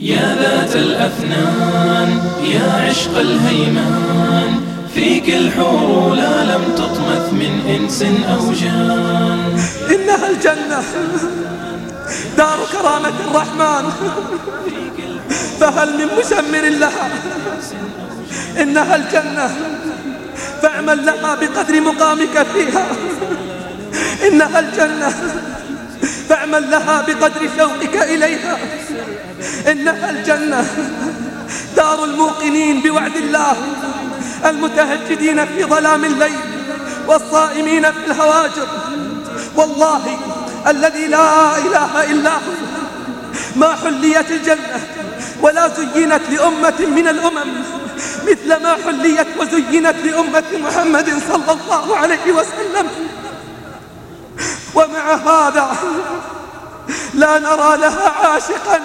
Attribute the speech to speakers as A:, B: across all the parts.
A: يا ذات الأفنان يا عشق الهيمان فيك الحور لا لم تطمث من إنس أو جان.
B: إنها الجنة. دار كرامة الرحمن. فهل من مسمر لها؟ إنها الجنة. فاعمل لها بقدر مقامك فيها. إنها الجنة. فاعمل لها بقدر شوقك إليها. إنها الجنة. دار الموقنين بوعد الله. المتهجدين في ظلام الليل. والصائمين في الهواجر. والله الذي لا إله إلا هو. ما حليت الجنة ولا زينت لأمة من الأمم. مثل ما حليت وزينت لأمة محمد صلى الله عليه وسلم. ومع هذا لا نرى لها عاشقا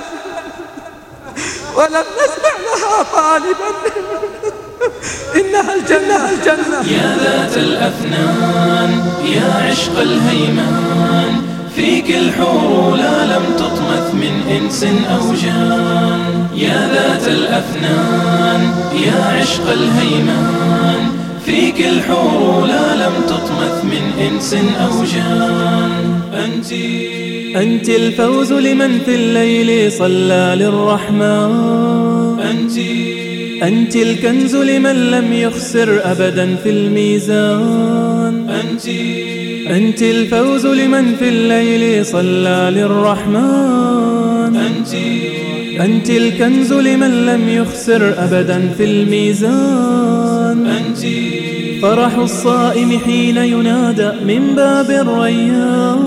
B: ولم نسمع لها طالبا. إنها الجنة الجنة.
A: يا ذات الأفنان يا عشق الهيمان فيك الحور لا لم تطمث من إنس أو جان. يا ذات الأفنان يا عشق الهيمان فيك الحور لا لم تطمث من إنس أو جان. أنت.
C: أنت الفوز لمن في الليل صلى للرحمن.
A: أنت.
C: أنت الكنز لمن لم يخسر أبدا في الميزان.
A: أنت.
C: أنت الفوز لمن في الليل صلى للرحمن.
A: أنت.
C: أنت الكنز لمن لم يخسر أبدا في الميزان.
A: أنت
C: فرح الصائم حين ينادى من باب الريان.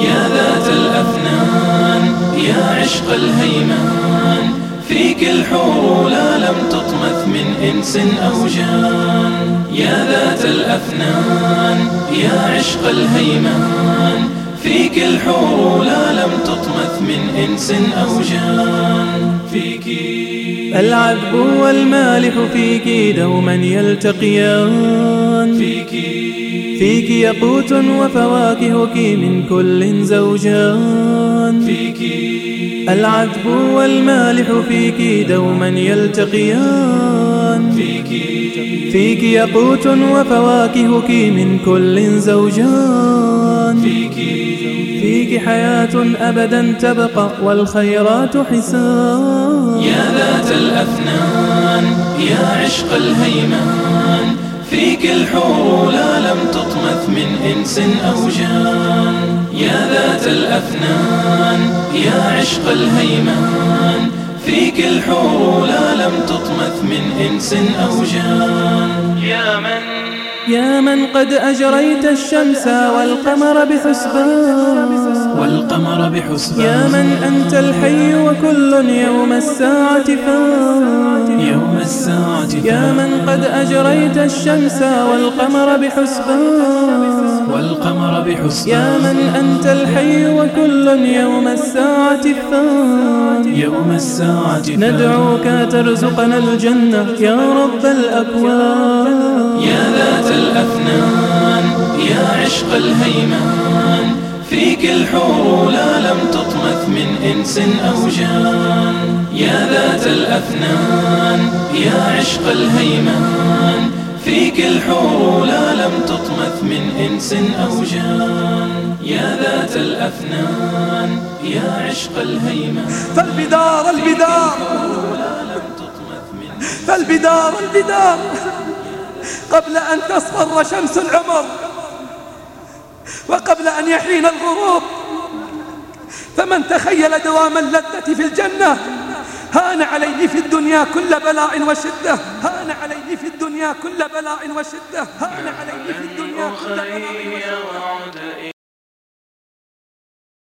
A: يا ذات الأفنان يا عشق الهيمان فيك الحور لا لم تطمث من إنس أو جان. يا ذات الأفنان يا عشق الهيمان فيك الحور لا لم تطمث من إنس أو جان. فيك
C: العذب والمالح فيك دوما يلتقيان.
A: فيك
C: فيك يقوت وفواكهك من كل زوجان.
A: فيك.
C: العذب والمالح فيك دوما يلتقيان.
A: فيك.
C: فيك يقوت وفواكهك من كل زوجان.
A: فيك.
C: فيك حياة أبدا تبقى والخيرات حسان.
A: يا ذات الأفنان يا عشق الهيمان. فيك الحور لا لم تطمث من إنس أو جان. يا ذات الأفنان يا عشق الهيمان فيك الحور لا لم تطمث من إنس أو جان. يا من
C: يا من قد أجريت الشمس والقمر بحسبان.
A: والقمر بحسبان.
C: يا من أنت الحي وكل يوم الساعة فان.
A: يوم الساعة
C: يا من قد أجريت الشمس والقمر بحسبان.
A: والقمر بحسبان.
C: يا من أنت الحي وكل يوم الساعة فان.
A: يوم الساعة
C: ندعوك ترزقنا الجنة يا رب الأكوان.
A: يا ذات الأفنان يا عشق الهيمان. فيك الحور لا لم تطمث من إنس أو جان. يا ذات الأفنان يا عشق الهيمان. فيك الحور لا لم تطمث من إنس أو جان. يا ذات الأفنان يا عشق الهيمان
B: فالبدار البدار. فالبدار البدار. قبل أن تصفر شمس العمر وقبل أن يحين الغروب فمن تخيل دوام اللذة في الجنة هان عليه في الدنيا كل بلاء وشدة. هان عليه في الدنيا كل بلاء وشدة. هان عليه في الدنيا كل بلاء وشدة.